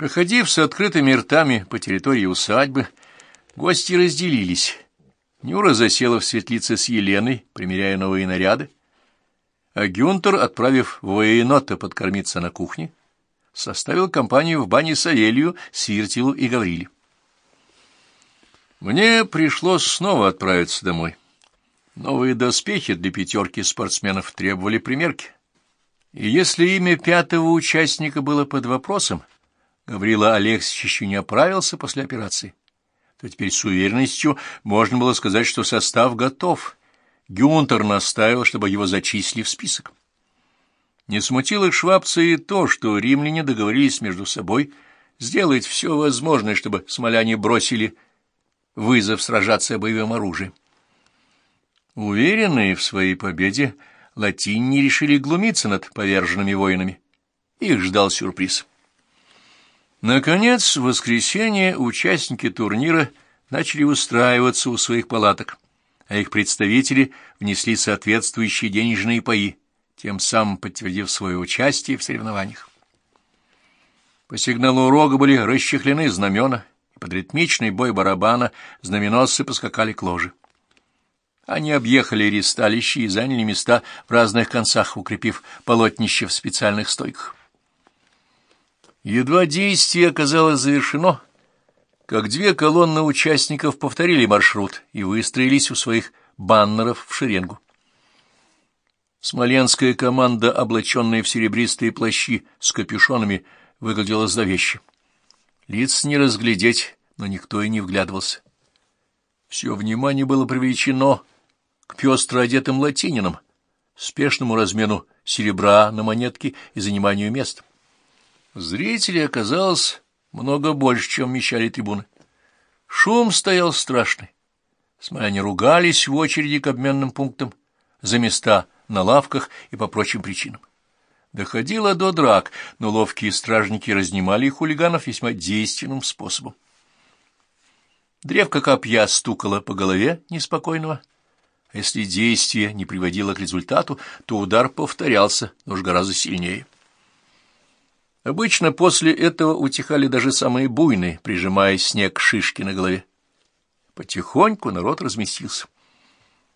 Проходив с открытыми ртами по территории усадьбы, гости разделились. Нюра засела в светлице с Еленой, примеряя новые наряды, а Гюнтер, отправив военота подкормиться на кухне, составил компанию в бане Савелью, Свиртилу и Гавриле. Мне пришлось снова отправиться домой. Новые доспехи для пятерки спортсменов требовали примерки. И если имя пятого участника было под вопросом, Гаврила Алексеевич еще не оправился после операции, то теперь с уверенностью можно было сказать, что состав готов. Гюнтер настаивал, чтобы его зачислили в список. Не смутило Швабца и то, что римляне договорились между собой сделать все возможное, чтобы смоляне бросили вызов сражаться боевым оружием. Уверенные в своей победе, латинни решили глумиться над поверженными воинами. Их ждал сюрприз. Наконец, в воскресенье участники турнира начали устраиваться у своих палаток, а их представители внесли соответствующие денежные паи, тем самым подтвердив свое участие в соревнованиях. По сигналу рога были расчехлены знамена, и под ритмичный бой барабана знаменосцы поскакали к ложе. Они объехали ресталище и заняли места в разных концах, укрепив полотнище в специальных стойках. Едва действие оказалось завершено, как две колонны участников повторили маршрут и выстроились у своих баннеров в шеренгу. Смоленская команда, облаченная в серебристые плащи с капюшонами, выглядела зловеще. Лиц не разглядеть, но никто и не вглядывался. Все внимание было привлечено к пестро одетым латининам, спешному размену серебра на монетки и заниманию мест. Зрителей оказалось много больше, чем вмещали трибуны. Шум стоял страшный. Смоляне ругались в очереди к обменным пунктам за места на лавках и по прочим причинам. Доходило до драк, но ловкие стражники разнимали хулиганов весьма действенным способом. Древко копья стукало по голове неспокойного. А если действие не приводило к результату, то удар повторялся, но уж гораздо сильнее. Обычно после этого утихали даже самые буйные, прижимая снег к шишке на голове. Потихоньку народ разместился.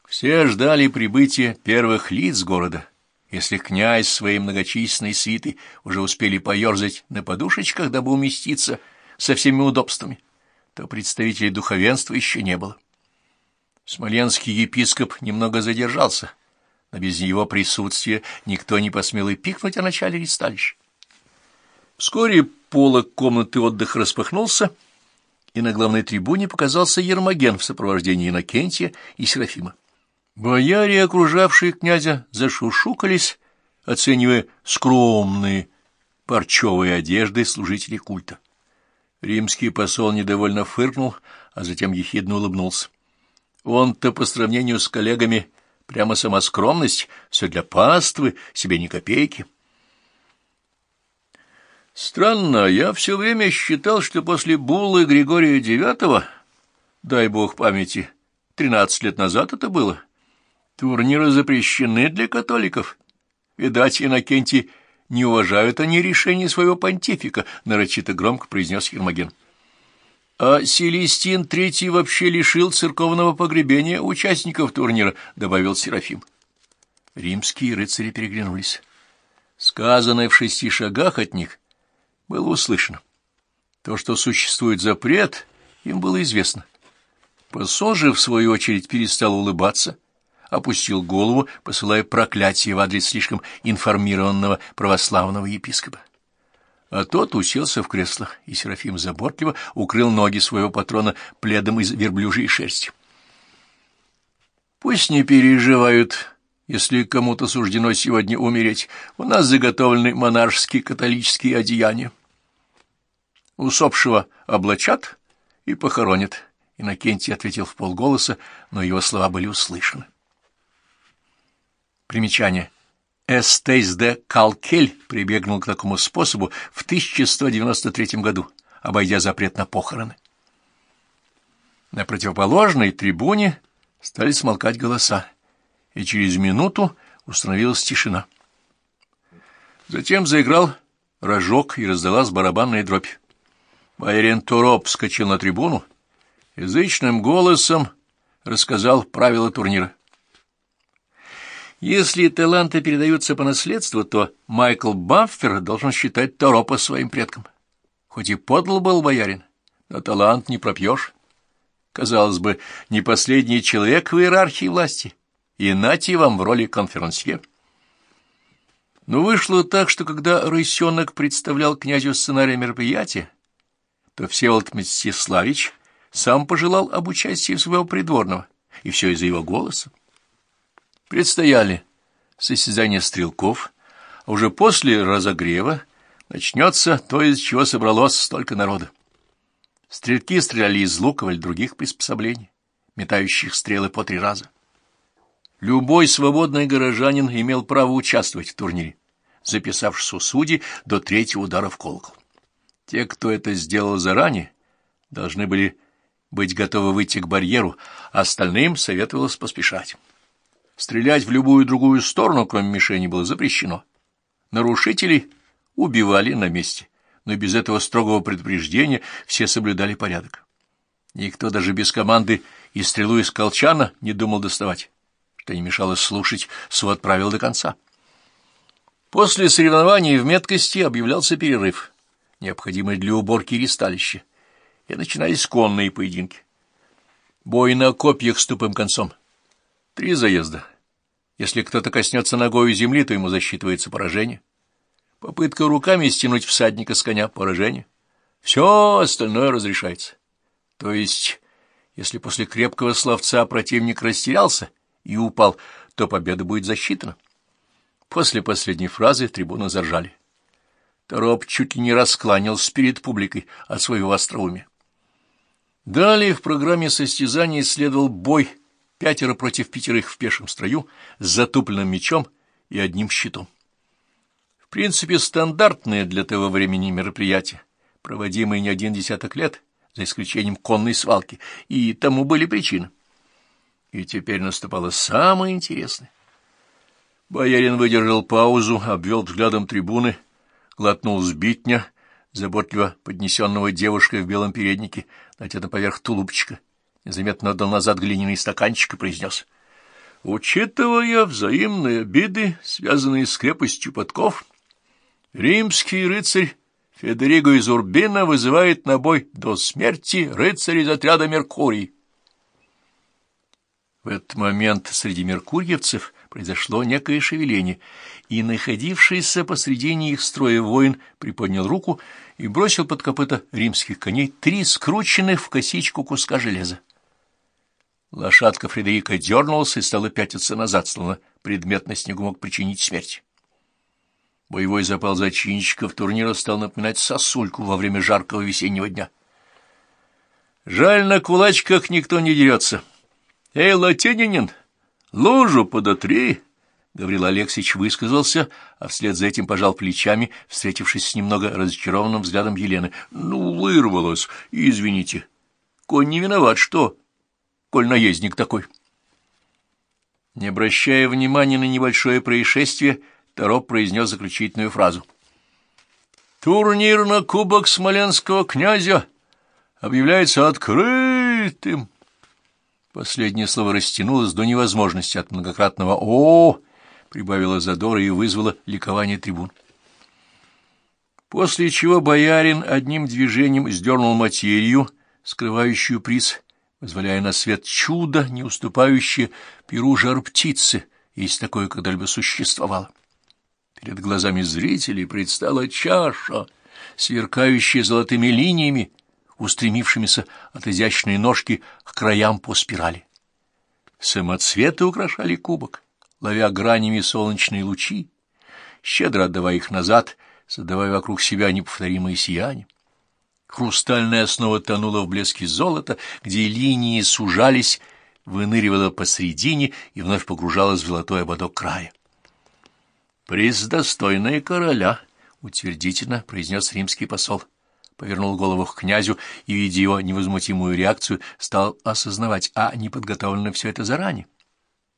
Все ждали прибытия первых лиц города. Если князь своей многочисленной свиты уже успели поерзать на подушечках, дабы уместиться со всеми удобствами, то представителей духовенства еще не было. Смоленский епископ немного задержался, но без его присутствия никто не посмел и пикнуть о начале ресталища. Вскоре полок комнаты отдыха распахнулся, и на главной трибуне показался Ермоген в сопровождении Иннокентия и Серафима. Бояре, окружавшие князя, зашушукались, оценивая скромные парчевые одежды служителей культа. Римский посол недовольно фыркнул, а затем ехидно улыбнулся. Он-то по сравнению с коллегами прямо сама скромность, все для паствы, себе ни копейки. Странно, я все время считал, что после буллы Григория IX, дай бог памяти, тринадцать лет назад это было, турниры запрещены для католиков. Видать, Иннокентий не уважают они решение своего понтифика, нарочито громко произнес Ермоген. А Селестин Третий вообще лишил церковного погребения участников турнира, добавил Серафим. Римские рыцари переглянулись. Сказанное в шести шагах от них было услышано. То, что существует запрет, им было известно. Посол же, в свою очередь, перестал улыбаться, опустил голову, посылая проклятие в адрес слишком информированного православного епископа. А тот уселся в кресло, и Серафим заботливо укрыл ноги своего патрона пледом из верблюжьей шерсти. «Пусть не переживают», если кому-то суждено сегодня умереть, у нас заготовлены монаршские католические одеяния. Усопшего облачат и похоронят. Иннокентий ответил в полголоса, но его слова были услышаны. Примечание. Эстейс де Калкель прибегнул к такому способу в 1193 году, обойдя запрет на похороны. На противоположной трибуне стали смолкать голоса и через минуту установилась тишина. Затем заиграл рожок и раздалась барабанная дробь. Боярин Туроп вскочил на трибуну, язычным голосом рассказал правила турнира. Если таланты передаются по наследству, то Майкл Баффер должен считать Торопа своим предком. Хоть и подл был боярин, но талант не пропьешь. Казалось бы, не последний человек в иерархии власти, и нати вам в роли конферансье. Но вышло так, что когда Рысенок представлял князю сценарий мероприятия, то Всеволод Мстиславич сам пожелал об участии своего придворного, и все из-за его голоса. Предстояли состязания стрелков, а уже после разогрева начнется то, из чего собралось столько народа. Стрелки стреляли из луков или других приспособлений, метающих стрелы по три раза. Любой свободный горожанин имел право участвовать в турнире, записавшись у судей до третьего удара в колокол. Те, кто это сделал заранее, должны были быть готовы выйти к барьеру, а остальным советовалось поспешать. Стрелять в любую другую сторону, кроме мишени, было запрещено. Нарушителей убивали на месте, но без этого строгого предупреждения все соблюдали порядок. Никто даже без команды и стрелу из колчана не думал доставать, что не мешало слушать свод правил до конца. После соревнований в меткости объявлялся перерыв, необходимый для уборки ристалища, и начинались конные поединки. Бой на копьях с тупым концом — Три заезда. Если кто-то коснется ногой земли, то ему засчитывается поражение. Попытка руками стянуть всадника с коня — поражение. Все остальное разрешается. То есть, если после крепкого словца противник растерялся и упал, то победа будет засчитана. После последней фразы трибуны заржали. Тороп чуть ли не раскланялся перед публикой от своего остроумия. Далее в программе состязаний следовал бой — пятеро против пятерых в пешем строю, с затупленным мечом и одним щитом. В принципе, стандартное для того времени мероприятие, проводимое не один десяток лет, за исключением конной свалки, и тому были причины. И теперь наступало самое интересное. Боярин выдержал паузу, обвел взглядом трибуны, глотнул сбитня, заботливо поднесенного девушкой в белом переднике, надетом поверх тулупчика, незаметно отдал назад глиняный стаканчик и произнес. Учитывая взаимные обиды, связанные с крепостью подков, римский рыцарь Федериго из Урбина вызывает на бой до смерти рыцаря из отряда Меркурий. В этот момент среди меркурьевцев произошло некое шевеление, и находившийся посредине их строя воин приподнял руку и бросил под копыта римских коней три скрученных в косичку куска железа. Лошадка Фредерика дернулась и стала пятиться назад, словно предмет на снегу мог причинить смерть. Боевой запал зачинщиков турнира стал напоминать сосульку во время жаркого весеннего дня. Жаль, на кулачках никто не дерется. Эй, латининин, лужу подотри! Гаврил Алексеевич высказался, а вслед за этим пожал плечами, встретившись с немного разочарованным взглядом Елены. Ну, вырвалось, извините. Конь не виноват, что коль наездник такой. Не обращая внимания на небольшое происшествие, Тороп произнес заключительную фразу. «Турнир на кубок смоленского князя объявляется открытым!» Последнее слово растянулось до невозможности от многократного «О!», прибавило задора и вызвало ликование трибун. После чего боярин одним движением сдернул материю, скрывающую приз, позволяя на свет чудо, не уступающее перу жар птицы, если такое когда-либо существовало. Перед глазами зрителей предстала чаша, сверкающая золотыми линиями, устремившимися от изящной ножки к краям по спирали. Самоцветы украшали кубок, ловя гранями солнечные лучи, щедро отдавая их назад, создавая вокруг себя неповторимое сияние. Хрустальная основа тонула в блеске золота, где линии сужались, выныривала посредине и вновь погружалась в золотой ободок края. «Приз достойный короля», — утвердительно произнес римский посол. Повернул голову к князю и, видя его невозмутимую реакцию, стал осознавать, а не подготовлено все это заранее.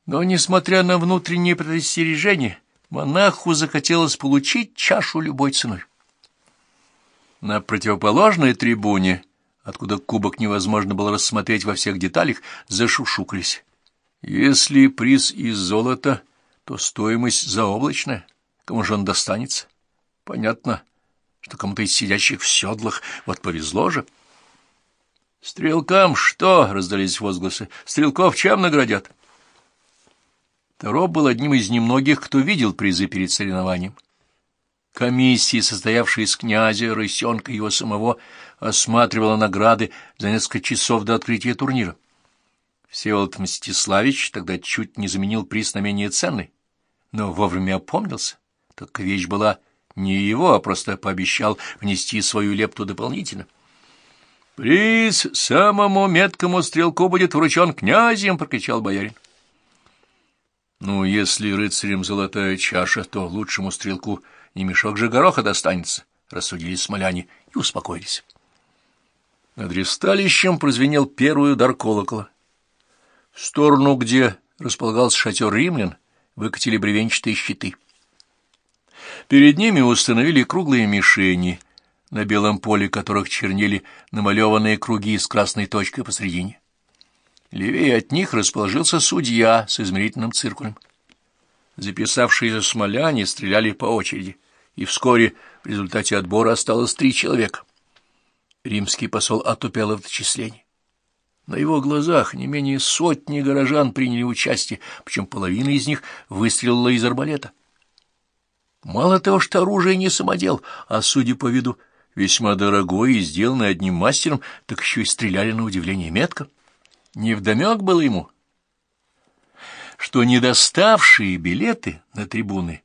Но, несмотря на внутреннее предостережение, монаху захотелось получить чашу любой ценой. На противоположной трибуне, откуда кубок невозможно было рассмотреть во всех деталях, зашушукались. Если приз из золота, то стоимость заоблачная. Кому же он достанется? Понятно, что кому-то из сидящих в седлах вот повезло же. «Стрелкам что?» — раздались возгласы. «Стрелков чем наградят?» Таро был одним из немногих, кто видел призы перед соревнованием. Комиссия, состоявшая из князя, Рысенка и его самого, осматривала награды за несколько часов до открытия турнира. Всеволод Мстиславич тогда чуть не заменил приз на менее ценный, но вовремя опомнился, так вещь была не его, а просто пообещал внести свою лепту дополнительно. «Приз самому меткому стрелку будет вручен князем!» — прокричал боярин. «Ну, если рыцарем золотая чаша, то лучшему стрелку не мешок же гороха достанется», — рассудили смоляне и успокоились. Над ресталищем прозвенел первый удар колокола. В сторону, где располагался шатер римлян, выкатили бревенчатые щиты. Перед ними установили круглые мишени, на белом поле которых чернели намалеванные круги с красной точкой посредине. Левее от них расположился судья с измерительным циркулем. Записавшиеся смоляне стреляли по очереди, и вскоре в результате отбора осталось три человека. Римский посол отупел в дочислении. На его глазах не менее сотни горожан приняли участие, причем половина из них выстрелила из арбалета. Мало того, что оружие не самодел, а, судя по виду, весьма дорогое и сделанное одним мастером, так еще и стреляли на удивление метко. Невдомек было ему, что недоставшие билеты на трибуны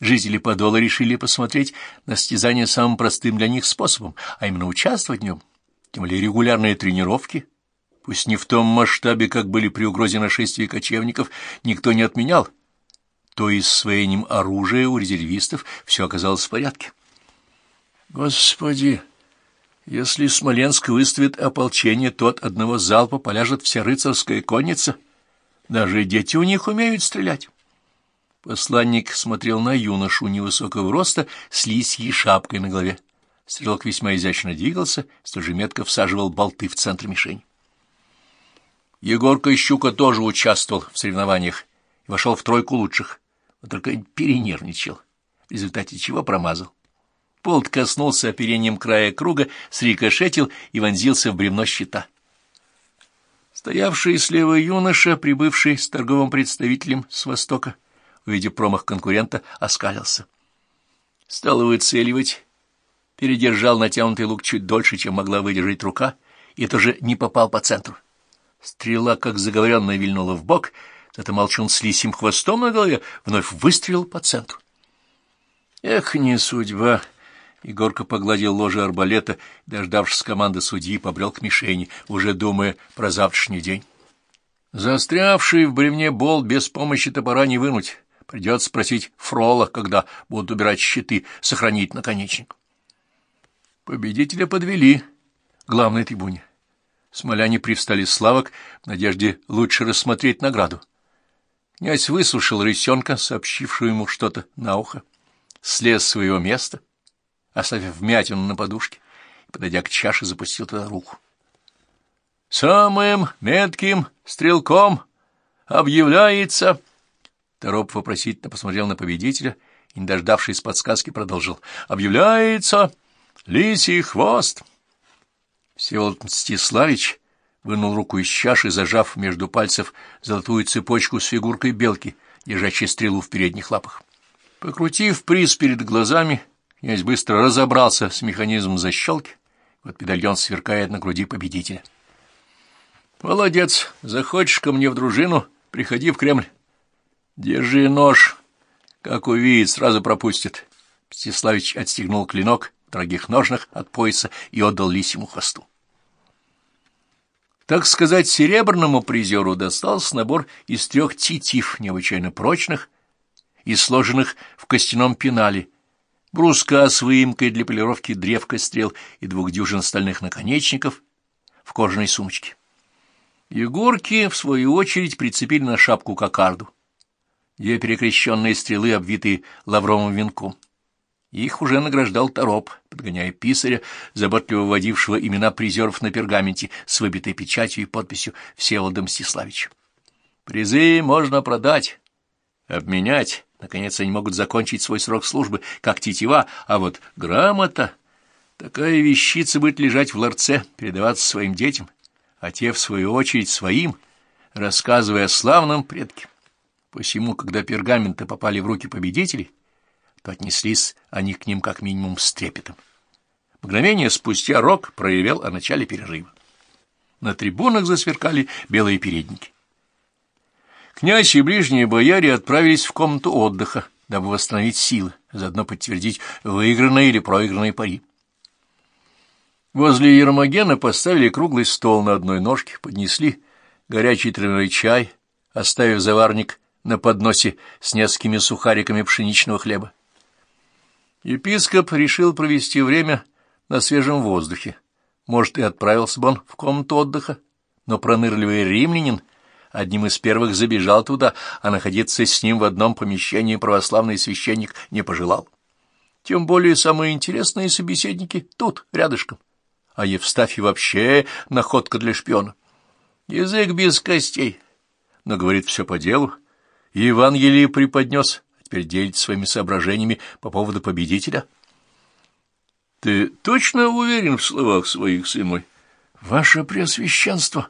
жители Подола решили посмотреть на стязание самым простым для них способом, а именно участвовать в нем, тем более регулярные тренировки, пусть не в том масштабе, как были при угрозе нашествия кочевников, никто не отменял, то и с своением оружия у резервистов все оказалось в порядке. Господи, если Смоленск выставит ополчение, то от одного залпа поляжет вся рыцарская конница. Даже дети у них умеют стрелять. Посланник смотрел на юношу невысокого роста с лисьей шапкой на голове. Стрелок весьма изящно двигался, столь же метко всаживал болты в центр мишени. Егорка Щука тоже участвовал в соревнованиях и вошел в тройку лучших, только перенервничал, в результате чего промазал. Полт коснулся оперением края круга, срикошетил и вонзился в бревно щита. Стоявший слева юноша, прибывший с торговым представителем с востока, увидев промах конкурента, оскалился. Стал выцеливать, передержал натянутый лук чуть дольше, чем могла выдержать рука, и тоже не попал по центру. Стрела, как заговоренная, вильнула в бок, зато молчун с лисим хвостом на голове вновь выстрелил по центру. Эх, не судьба! Егорка погладил ложе арбалета, дождавшись команды судьи, побрел к мишени, уже думая про завтрашний день. Застрявший в бревне бол без помощи топора не вынуть. Придется спросить Фрола, когда будут убирать щиты, сохранить наконечник. Победителя подвели главной трибуне. Смоляне привстали с лавок в надежде лучше рассмотреть награду. Князь выслушал рысенка, сообщившего ему что-то на ухо, слез с своего места, оставив вмятину на подушке, и, подойдя к чаше, запустил туда руку. «Самым метким стрелком объявляется...» Тороп вопросительно посмотрел на победителя и, не дождавшись подсказки, продолжил. «Объявляется лисий хвост!» Всеволод Мстиславич вынул руку из чаши, зажав между пальцев золотую цепочку с фигуркой белки, держащей стрелу в передних лапах. Покрутив приз перед глазами, Князь быстро разобрался с механизмом защелки. Вот медальон сверкает на груди победителя. «Молодец! Захочешь ко мне в дружину, приходи в Кремль. Держи нож. Как увидит, сразу пропустит». Мстиславич отстегнул клинок в дорогих ножнах от пояса и отдал лисему хвосту. Так сказать, серебряному призеру достался набор из трех титив, необычайно прочных и сложенных в костяном пенале, бруска с выемкой для полировки древка стрел и двух дюжин стальных наконечников в кожаной сумочке. Егорки, в свою очередь, прицепили на шапку кокарду, две перекрещенные стрелы, обвитые лавровым венком. Их уже награждал Тороп, подгоняя писаря, заботливо вводившего имена призеров на пергаменте с выбитой печатью и подписью Всеволода Мстиславича. Призы можно продать, обменять, наконец они могут закончить свой срок службы, как тетива, а вот грамота... Такая вещица будет лежать в ларце, передаваться своим детям, а те, в свою очередь, своим, рассказывая о славном предке. Посему, когда пергаменты попали в руки победителей, то отнеслись они к ним как минимум с трепетом. Мгновение спустя Рок проявил о начале перерыва. На трибунах засверкали белые передники. Князь и ближние бояре отправились в комнату отдыха, дабы восстановить силы, заодно подтвердить выигранные или проигранные пари. Возле Ермогена поставили круглый стол на одной ножке, поднесли горячий травяной чай, оставив заварник на подносе с несколькими сухариками пшеничного хлеба. Епископ решил провести время на свежем воздухе. Может, и отправился бы он в комнату отдыха, но пронырливый римлянин одним из первых забежал туда, а находиться с ним в одном помещении православный священник не пожелал. Тем более самые интересные собеседники тут, рядышком. А Евстафий вообще находка для шпиона. Язык без костей, но говорит все по делу. Евангелие преподнес, теперь делится своими соображениями по поводу победителя. Ты точно уверен в словах своих, сын мой? Ваше Преосвященство,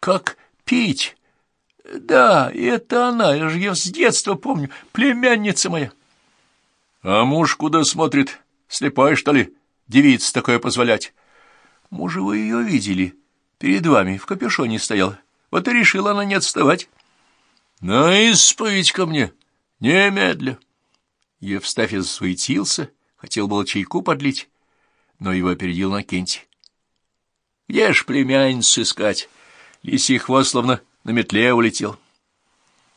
как пить? Да, это она, я же ее с детства помню, племянница моя. А муж куда смотрит? Слепой, что ли? Девица такое позволять? Мужа вы ее видели, перед вами в капюшоне стояла. Вот и решила она не отставать. На исповедь ко мне, немедля. Евстафий засуетился, хотел было чайку подлить, но его опередил Накентий. Где ж племянницу искать? Лисий хвост словно на метле улетел.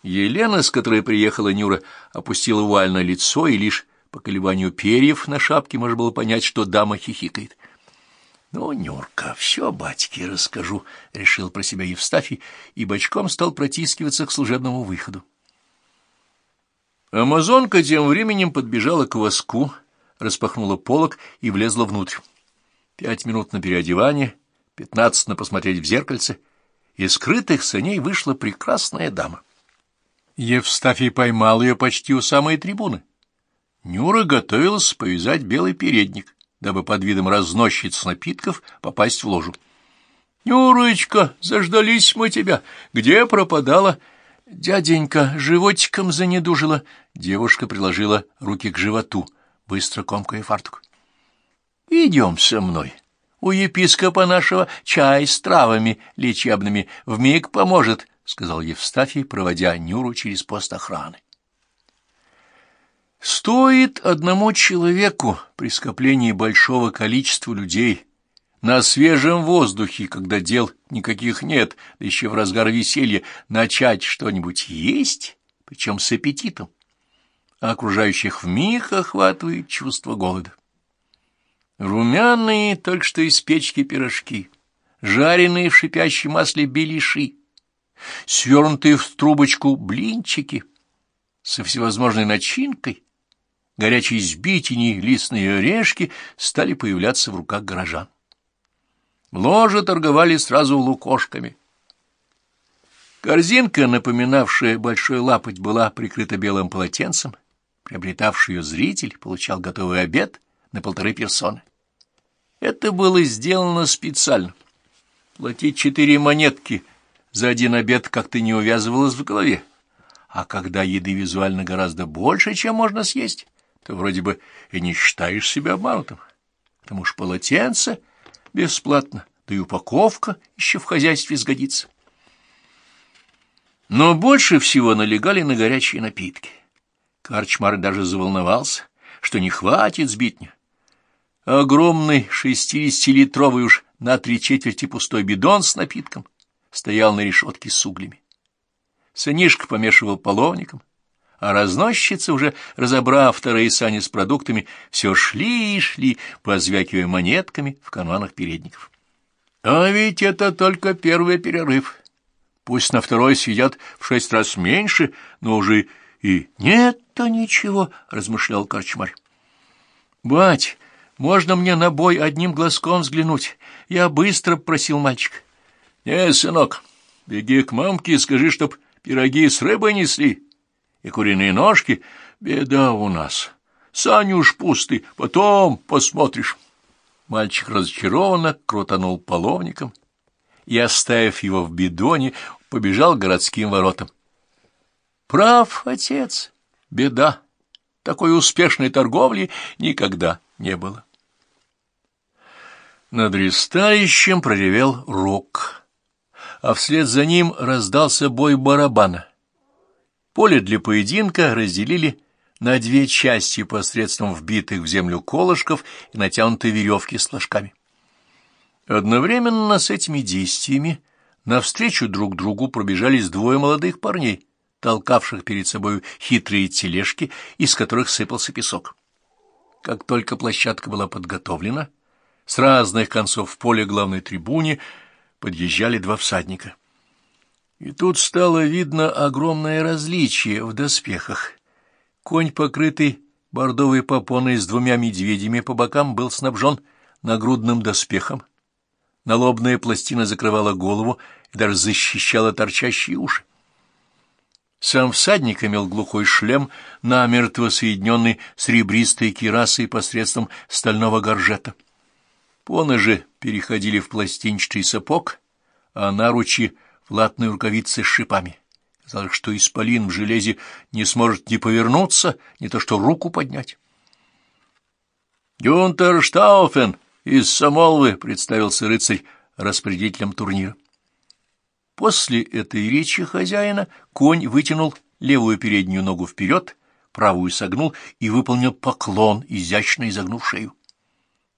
Елена, с которой приехала Нюра, опустила вуаль лицо, и лишь по колебанию перьев на шапке можно было понять, что дама хихикает. — Ну, Нюрка, все батьке расскажу, — решил про себя Евстафий и бочком стал протискиваться к служебному выходу. Амазонка тем временем подбежала к воску, распахнула полок и влезла внутрь. Пять минут на переодевание, пятнадцать на посмотреть в зеркальце — из скрытых саней вышла прекрасная дама. Евстафий поймал ее почти у самой трибуны. Нюра готовилась повязать белый передник, дабы под видом разносчиц напитков попасть в ложу. — Нюрочка, заждались мы тебя. Где пропадала? — Дяденька животиком занедужила. Девушка приложила руки к животу, быстро комкая фартук. — Идем со мной. — у епископа нашего чай с травами лечебными вмиг поможет, — сказал Евстафий, проводя Нюру через пост охраны. Стоит одному человеку при скоплении большого количества людей на свежем воздухе, когда дел никаких нет, да еще в разгар веселья, начать что-нибудь есть, причем с аппетитом, а окружающих вмиг охватывает чувство голода. Румяные, только что из печки пирожки, жареные в шипящем масле беляши, свернутые в трубочку блинчики со всевозможной начинкой, горячие сбитени, листные орешки стали появляться в руках горожан. Ложа торговали сразу лукошками. Корзинка, напоминавшая большой лапоть, была прикрыта белым полотенцем. Приобретавший ее зритель получал готовый обед на полторы персоны. Это было сделано специально. Платить четыре монетки за один обед как-то не увязывалось в голове. А когда еды визуально гораздо больше, чем можно съесть, то вроде бы и не считаешь себя обманутым. Потому что полотенце бесплатно, да и упаковка еще в хозяйстве сгодится. Но больше всего налегали на горячие напитки. Карчмар даже заволновался, что не хватит сбитня. Огромный шестидесятилитровый уж на три четверти пустой бидон с напитком стоял на решетке с углями. Сынишка помешивал половником, а разносчицы, уже разобрав вторые сани с продуктами, все шли и шли, позвякивая монетками в карманах передников. А ведь это только первый перерыв. Пусть на второй сидят в шесть раз меньше, но уже и нет-то ничего, — размышлял корчмарь. Бать, можно мне на бой одним глазком взглянуть? Я быстро просил мальчик. Не, сынок, беги к мамке и скажи, чтоб пироги с рыбой несли. И куриные ножки. Беда у нас. Саню уж пустый, потом посмотришь. Мальчик разочарованно крутанул половником и, оставив его в бидоне, побежал к городским воротам. Прав, отец, беда. Такой успешной торговли никогда не было. Над ресталищем проревел рок, а вслед за ним раздался бой барабана. Поле для поединка разделили на две части посредством вбитых в землю колышков и натянутой веревки с флажками. Одновременно с этими действиями навстречу друг другу пробежались двое молодых парней, толкавших перед собой хитрые тележки, из которых сыпался песок. Как только площадка была подготовлена, с разных концов поля главной трибуне подъезжали два всадника. И тут стало видно огромное различие в доспехах. Конь, покрытый бордовой попоной с двумя медведями по бокам, был снабжен нагрудным доспехом. Налобная пластина закрывала голову и даже защищала торчащие уши. Сам всадник имел глухой шлем, намертво соединенный с ребристой кирасой посредством стального горжета. Поножи переходили в пластинчатый сапог, а наручи — латные рукавицы с шипами. Казалось, что исполин в железе не сможет ни повернуться, ни то что руку поднять. «Гюнтер Штауфен из Самолвы», — представился рыцарь распорядителем турнира. После этой речи хозяина конь вытянул левую переднюю ногу вперед, правую согнул и выполнил поклон, изящно изогнув шею.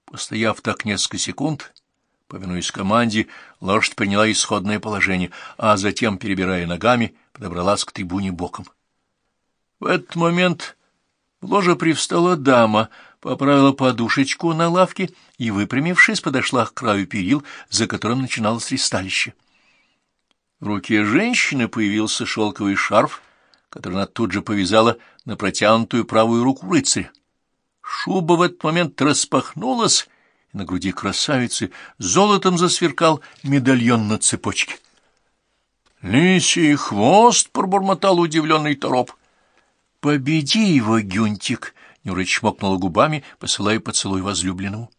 Постояв так несколько секунд, Повинуясь команде, лошадь приняла исходное положение, а затем, перебирая ногами, подобралась к трибуне боком. В этот момент в ложе привстала дама, поправила подушечку на лавке и, выпрямившись, подошла к краю перил, за которым начиналось ристалище. В руке женщины появился шелковый шарф, который она тут же повязала на протянутую правую руку рыцаря. Шуба в этот момент распахнулась, и на груди красавицы золотом засверкал медальон на цепочке. «Лисий хвост!» — пробормотал удивленный тороп. «Победи его, Гюнтик!» — Нюра чмокнула губами, посылая поцелуй возлюбленному.